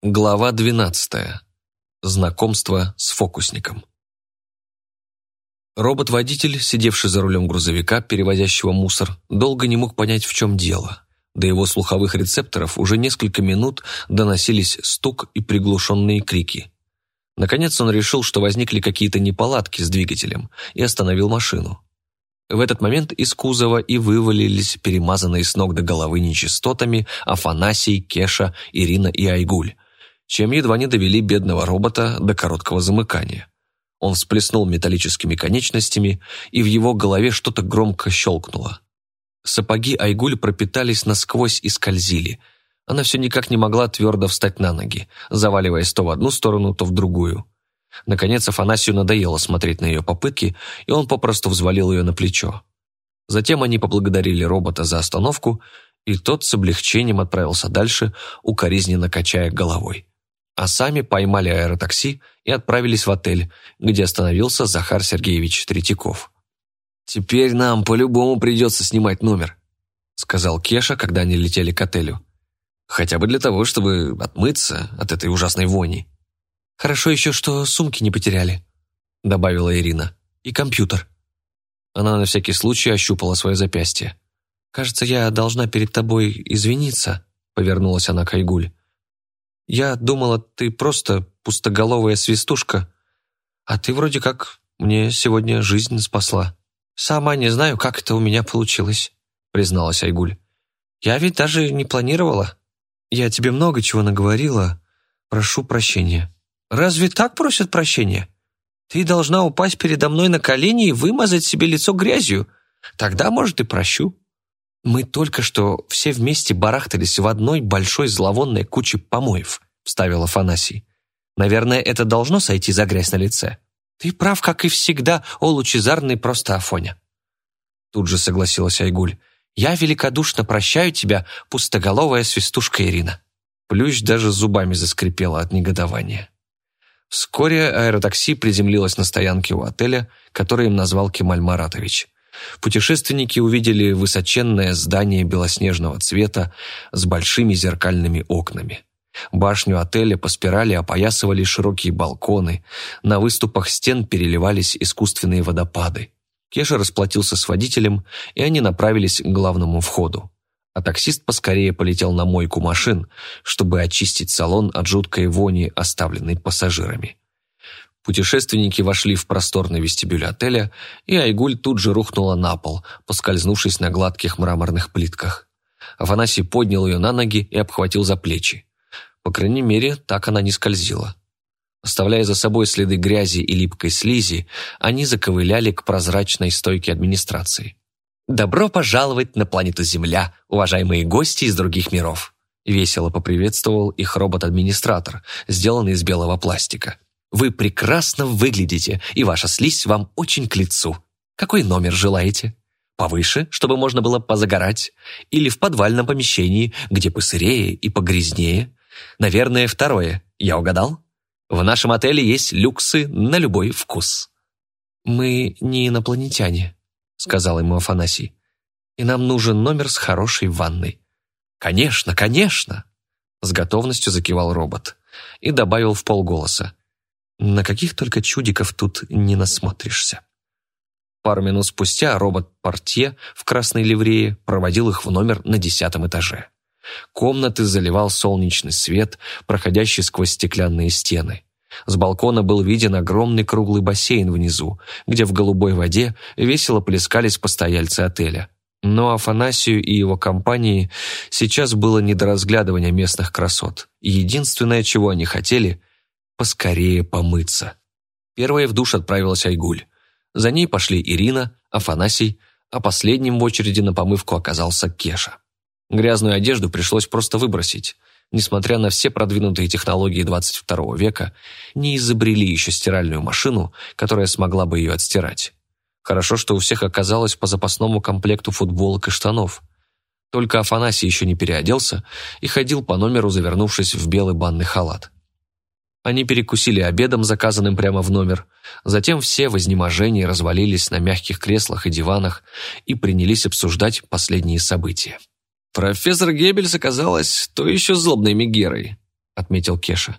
Глава 12. Знакомство с фокусником. Робот-водитель, сидевший за рулем грузовика, перевозящего мусор, долго не мог понять, в чем дело. До его слуховых рецепторов уже несколько минут доносились стук и приглушенные крики. Наконец он решил, что возникли какие-то неполадки с двигателем, и остановил машину. В этот момент из кузова и вывалились перемазанные с ног до головы нечистотами Афанасий, Кеша, Ирина и Айгуль – чем едва не довели бедного робота до короткого замыкания. Он всплеснул металлическими конечностями, и в его голове что-то громко щелкнуло. Сапоги Айгуль пропитались насквозь и скользили. Она все никак не могла твердо встать на ноги, заваливаясь то в одну сторону, то в другую. Наконец Афанасию надоело смотреть на ее попытки, и он попросту взвалил ее на плечо. Затем они поблагодарили робота за остановку, и тот с облегчением отправился дальше, укоризненно качая головой а сами поймали аэротакси и отправились в отель, где остановился Захар Сергеевич Третьяков. «Теперь нам по-любому придется снимать номер», сказал Кеша, когда они летели к отелю. «Хотя бы для того, чтобы отмыться от этой ужасной вони». «Хорошо еще, что сумки не потеряли», добавила Ирина. «И компьютер». Она на всякий случай ощупала свое запястье. «Кажется, я должна перед тобой извиниться», повернулась она к Айгуль. Я думала, ты просто пустоголовая свистушка, а ты вроде как мне сегодня жизнь спасла. Сама не знаю, как это у меня получилось», — призналась Айгуль. «Я ведь даже не планировала. Я тебе много чего наговорила. Прошу прощения». «Разве так просят прощения? Ты должна упасть передо мной на колени и вымазать себе лицо грязью. Тогда, может, и прощу». «Мы только что все вместе барахтались в одной большой зловонной куче помоев», — вставил Афанасий. «Наверное, это должно сойти за грязь на лице». «Ты прав, как и всегда, о лучезарный просто Афоня». Тут же согласилась Айгуль. «Я великодушно прощаю тебя, пустоголовая свистушка Ирина». Плющ даже зубами заскрипела от негодования. Вскоре аэротакси приземлилось на стоянке у отеля, который им назвал Кемаль Маратович. Путешественники увидели высоченное здание белоснежного цвета с большими зеркальными окнами. Башню отеля по спирали опоясывали широкие балконы, на выступах стен переливались искусственные водопады. Кеша расплатился с водителем, и они направились к главному входу. А таксист поскорее полетел на мойку машин, чтобы очистить салон от жуткой вони, оставленной пассажирами. Путешественники вошли в просторный вестибюль отеля, и Айгуль тут же рухнула на пол, поскользнувшись на гладких мраморных плитках. Афанасий поднял ее на ноги и обхватил за плечи. По крайней мере, так она не скользила. Оставляя за собой следы грязи и липкой слизи, они заковыляли к прозрачной стойке администрации. «Добро пожаловать на планету Земля, уважаемые гости из других миров!» Весело поприветствовал их робот-администратор, сделанный из белого пластика. Вы прекрасно выглядите, и ваша слизь вам очень к лицу. Какой номер желаете? Повыше, чтобы можно было позагорать? Или в подвальном помещении, где посырее и погрязнее? Наверное, второе. Я угадал? В нашем отеле есть люксы на любой вкус». «Мы не инопланетяне», — сказал ему Афанасий. «И нам нужен номер с хорошей ванной». «Конечно, конечно!» — с готовностью закивал робот и добавил в полголоса. На каких только чудиков тут не насмотришься. Пару минут спустя робот-портье в красной ливрее проводил их в номер на десятом этаже. Комнаты заливал солнечный свет, проходящий сквозь стеклянные стены. С балкона был виден огромный круглый бассейн внизу, где в голубой воде весело плескались постояльцы отеля. Но Афанасию и его компании сейчас было не до разглядывания местных красот. Единственное, чего они хотели, поскорее помыться. Первой в душ отправилась Айгуль. За ней пошли Ирина, Афанасий, а последним в очереди на помывку оказался Кеша. Грязную одежду пришлось просто выбросить. Несмотря на все продвинутые технологии 22 века, не изобрели еще стиральную машину, которая смогла бы ее отстирать. Хорошо, что у всех оказалось по запасному комплекту футболок и штанов. Только Афанасий еще не переоделся и ходил по номеру, завернувшись в белый банный халат. Они перекусили обедом, заказанным прямо в номер. Затем все в изнеможении развалились на мягких креслах и диванах и принялись обсуждать последние события. Профессор Геббельс оказалась то еще злобной Мегерой, отметил Кеша.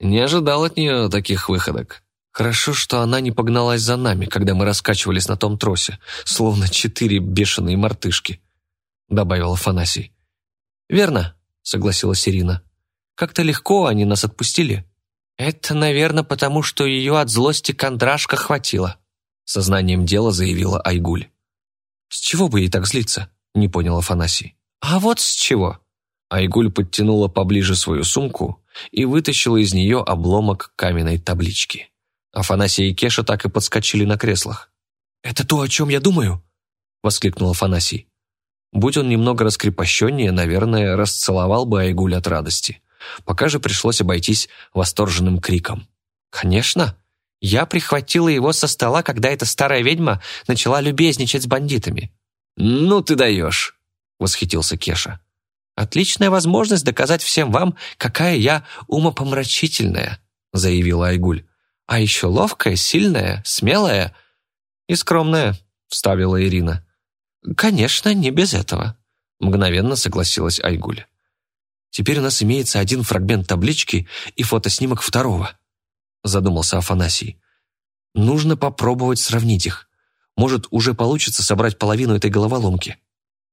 «Не ожидал от нее таких выходок». «Хорошо, что она не погналась за нами, когда мы раскачивались на том тросе, словно четыре бешеные мартышки», — добавил Афанасий. «Верно», — согласилась Ирина. «Как-то легко они нас отпустили». «Это, наверное, потому что ее от злости кондрашка хватило», — сознанием дела заявила Айгуль. «С чего бы ей так злиться?» — не понял Афанасий. «А вот с чего». Айгуль подтянула поближе свою сумку и вытащила из нее обломок каменной таблички. Афанасий и Кеша так и подскочили на креслах. «Это то, о чем я думаю?» — воскликнул Афанасий. Будь он немного раскрепощеннее, наверное, расцеловал бы Айгуль от радости. Пока же пришлось обойтись восторженным криком. «Конечно! Я прихватила его со стола, когда эта старая ведьма начала любезничать с бандитами». «Ну ты даешь!» — восхитился Кеша. «Отличная возможность доказать всем вам, какая я умопомрачительная», — заявила Айгуль. «А еще ловкая, сильная, смелая и скромная», — вставила Ирина. «Конечно, не без этого», — мгновенно согласилась Айгуль. «Теперь у нас имеется один фрагмент таблички и фотоснимок второго», — задумался Афанасий. «Нужно попробовать сравнить их. Может, уже получится собрать половину этой головоломки.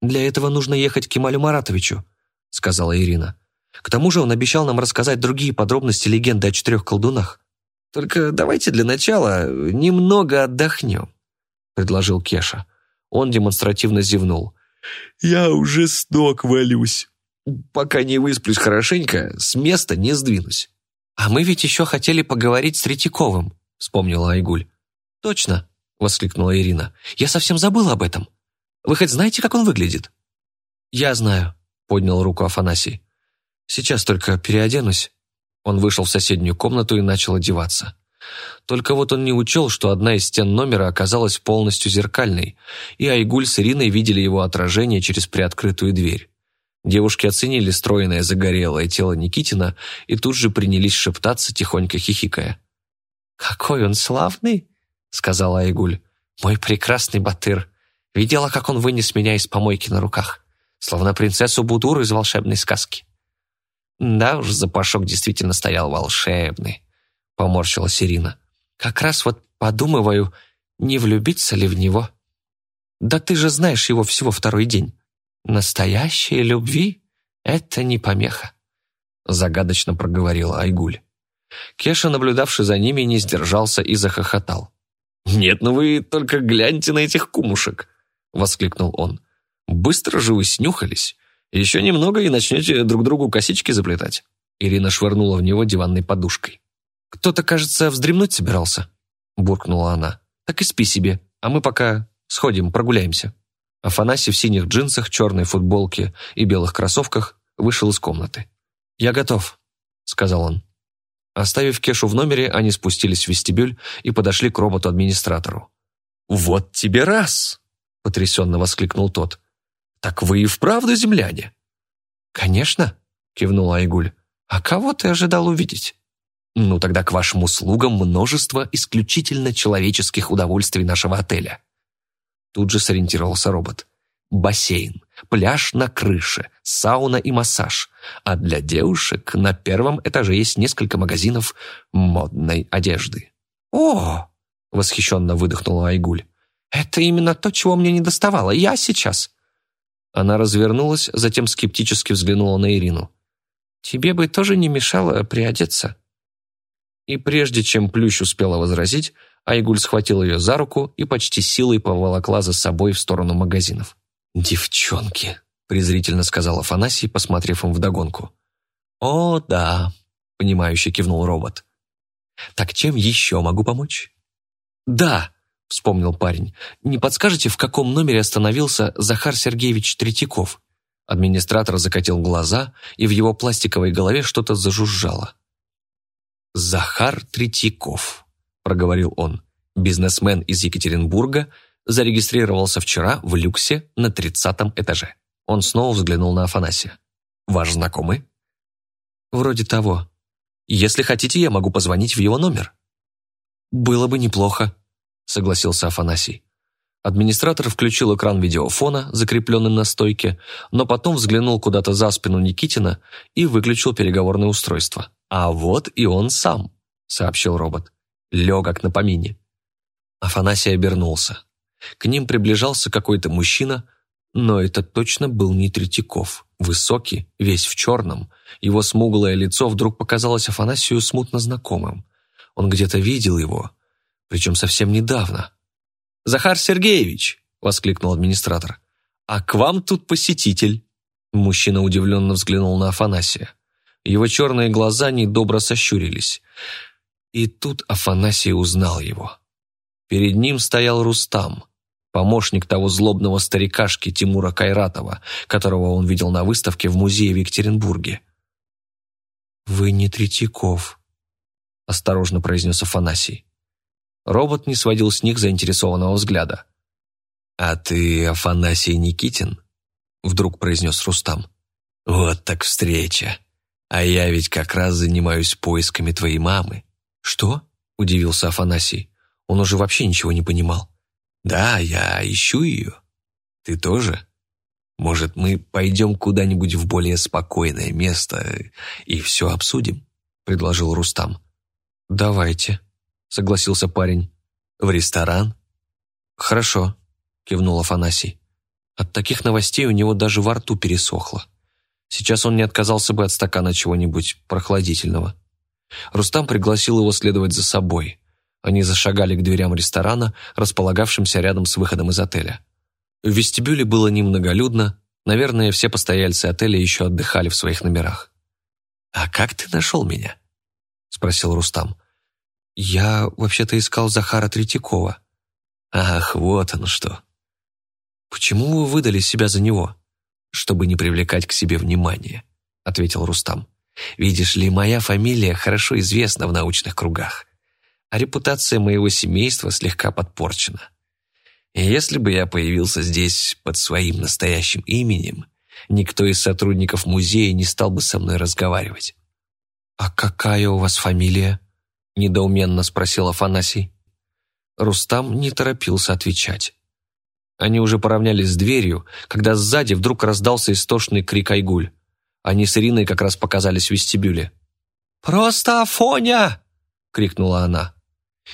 Для этого нужно ехать к Кемалю Маратовичу», — сказала Ирина. «К тому же он обещал нам рассказать другие подробности легенды о четырех колдунах». «Только давайте для начала немного отдохнем», — предложил Кеша. Он демонстративно зевнул. «Я уже с ног валюсь. Пока не высплюсь хорошенько, с места не сдвинусь». «А мы ведь еще хотели поговорить с Третьяковым», — вспомнила Айгуль. «Точно», — воскликнула Ирина. «Я совсем забыла об этом. Вы хоть знаете, как он выглядит?» «Я знаю», — поднял руку Афанасий. «Сейчас только переоденусь». Он вышел в соседнюю комнату и начал одеваться. Только вот он не учел, что одна из стен номера оказалась полностью зеркальной, и Айгуль с Ириной видели его отражение через приоткрытую дверь. Девушки оценили стройное загорелое тело Никитина и тут же принялись шептаться, тихонько хихикая. «Какой он славный!» — сказала Айгуль. «Мой прекрасный Батыр! Видела, как он вынес меня из помойки на руках, словно принцессу Будуру из волшебной сказки». Да уж, запашок действительно стоял волшебный поморщилась Ирина. «Как раз вот подумываю, не влюбиться ли в него. Да ты же знаешь его всего второй день. Настоящей любви — это не помеха», — загадочно проговорила Айгуль. Кеша, наблюдавший за ними, не сдержался и захохотал. «Нет, ну вы только гляньте на этих кумушек!» — воскликнул он. «Быстро же вы снюхались. Еще немного и начнете друг другу косички заплетать». Ирина швырнула в него диванной подушкой. «Кто-то, кажется, вздремнуть собирался», — буркнула она. «Так и спи себе, а мы пока сходим, прогуляемся». Афанасий в синих джинсах, черной футболке и белых кроссовках вышел из комнаты. «Я готов», — сказал он. Оставив Кешу в номере, они спустились в вестибюль и подошли к роботу-администратору. «Вот тебе раз!» — потрясенно воскликнул тот. «Так вы и вправду земляне?» «Конечно», — кивнула Айгуль. «А кого ты ожидал увидеть?» Ну тогда к вашим услугам множество исключительно человеческих удовольствий нашего отеля. Тут же сориентировался робот. Бассейн, пляж на крыше, сауна и массаж. А для девушек на первом этаже есть несколько магазинов модной одежды. «О!» — восхищенно выдохнула Айгуль. «Это именно то, чего мне не доставало. Я сейчас...» Она развернулась, затем скептически взглянула на Ирину. «Тебе бы тоже не мешало приодеться?» И прежде чем Плющ успела возразить, Айгуль схватил ее за руку и почти силой поволокла за собой в сторону магазинов. «Девчонки», — презрительно сказал Афанасий, посмотрев им вдогонку. «О, да», — понимающе кивнул робот. «Так чем еще могу помочь?» «Да», — вспомнил парень. «Не подскажете, в каком номере остановился Захар Сергеевич Третьяков?» Администратор закатил глаза, и в его пластиковой голове что-то зажужжало. «Захар Третьяков», – проговорил он, бизнесмен из Екатеринбурга, зарегистрировался вчера в люксе на тридцатом этаже. Он снова взглянул на Афанасия. «Ваш знакомый?» «Вроде того. Если хотите, я могу позвонить в его номер». «Было бы неплохо», – согласился Афанасий. Администратор включил экран видеофона, закрепленный на стойке, но потом взглянул куда-то за спину Никитина и выключил переговорное устройство. «А вот и он сам», — сообщил робот. Легок на помине. Афанасий обернулся. К ним приближался какой-то мужчина, но это точно был не Третьяков. Высокий, весь в черном. Его смуглое лицо вдруг показалось Афанасию смутно знакомым. Он где-то видел его, причем совсем недавно. «Захар Сергеевич!» — воскликнул администратор. «А к вам тут посетитель!» Мужчина удивленно взглянул на Афанасия. Его черные глаза недобро сощурились. И тут Афанасий узнал его. Перед ним стоял Рустам, помощник того злобного старикашки Тимура Кайратова, которого он видел на выставке в музее в Екатеринбурге. «Вы не Третьяков», — осторожно произнес Афанасий. Робот не сводил с них заинтересованного взгляда. «А ты Афанасий Никитин?» — вдруг произнес Рустам. «Вот так встреча. А я ведь как раз занимаюсь поисками твоей мамы». «Что?» — удивился Афанасий. Он уже вообще ничего не понимал. «Да, я ищу ее. Ты тоже? Может, мы пойдем куда-нибудь в более спокойное место и все обсудим?» — предложил Рустам. «Давайте», — согласился парень. «В ресторан?» «Хорошо», — кивнул Афанасий. От таких новостей у него даже во рту пересохло. Сейчас он не отказался бы от стакана чего-нибудь прохладительного. Рустам пригласил его следовать за собой. Они зашагали к дверям ресторана, располагавшимся рядом с выходом из отеля. В вестибюле было немноголюдно, наверное, все постояльцы отеля еще отдыхали в своих номерах. «А как ты нашел меня?» — спросил Рустам. «Я вообще-то искал Захара Третьякова». «Ах, вот оно что!» «Почему вы выдали себя за него?» «Чтобы не привлекать к себе внимания», — ответил Рустам. «Видишь ли, моя фамилия хорошо известна в научных кругах а репутация моего семейства слегка подпорчена. И если бы я появился здесь под своим настоящим именем, никто из сотрудников музея не стал бы со мной разговаривать. «А какая у вас фамилия?» – недоуменно спросил Афанасий. Рустам не торопился отвечать. Они уже поравнялись с дверью, когда сзади вдруг раздался истошный крик Айгуль. Они с Ириной как раз показались в вестибюле. «Просто Афоня!» — крикнула она.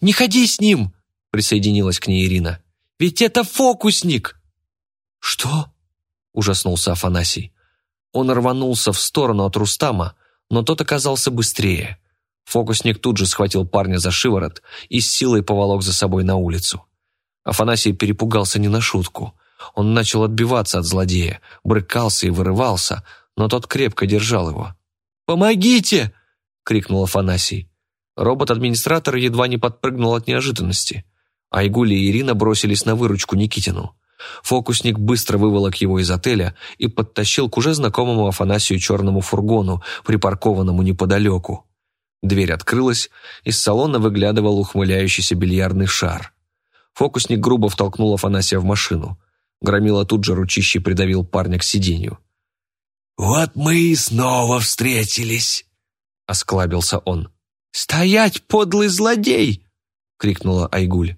«Не ходи с ним!» — присоединилась к ней Ирина. «Ведь это фокусник!» «Что?» — ужаснулся Афанасий. Он рванулся в сторону от Рустама, но тот оказался быстрее. Фокусник тут же схватил парня за шиворот и с силой поволок за собой на улицу. Афанасий перепугался не на шутку. Он начал отбиваться от злодея, брыкался и вырывался, но тот крепко держал его. «Помогите!» — крикнул Афанасий. Робот-администратор едва не подпрыгнул от неожиданности. Айгули и Ирина бросились на выручку Никитину. Фокусник быстро выволок его из отеля и подтащил к уже знакомому Афанасию черному фургону, припаркованному неподалеку. Дверь открылась, из салона выглядывал ухмыляющийся бильярдный шар. Фокусник грубо втолкнул Афанасия в машину. Громила тут же ручищей придавил парня к сиденью. «Вот мы и снова встретились», — осклабился он. «Стоять, подлый злодей!» — крикнула Айгуль.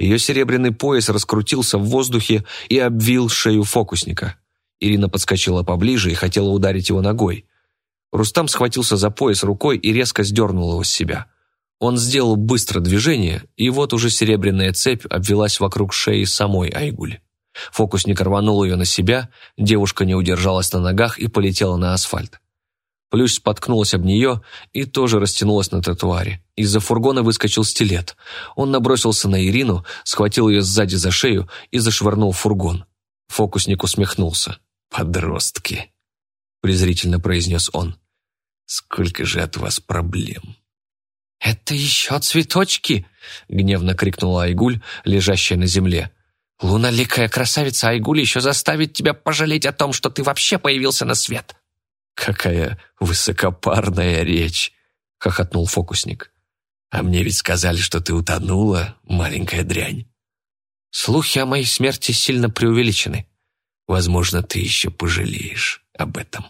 Ее серебряный пояс раскрутился в воздухе и обвил шею фокусника. Ирина подскочила поближе и хотела ударить его ногой. Рустам схватился за пояс рукой и резко сдернул его с себя. Он сделал быстро движение, и вот уже серебряная цепь обвелась вокруг шеи самой Айгуль. Фокусник рванул ее на себя, девушка не удержалась на ногах и полетела на асфальт. Плющ споткнулась об нее и тоже растянулась на тротуаре. Из-за фургона выскочил стилет. Он набросился на Ирину, схватил ее сзади за шею и зашвырнул фургон. Фокусник усмехнулся. «Подростки», — презрительно произнес он. «Сколько же от вас проблем?» «Это еще цветочки!» — гневно крикнула Айгуль, лежащая на земле. «Луналикая красавица Айгуль еще заставит тебя пожалеть о том, что ты вообще появился на свет!» «Какая высокопарная речь!» — хохотнул фокусник. «А мне ведь сказали, что ты утонула, маленькая дрянь». «Слухи о моей смерти сильно преувеличены». «Возможно, ты еще пожалеешь об этом».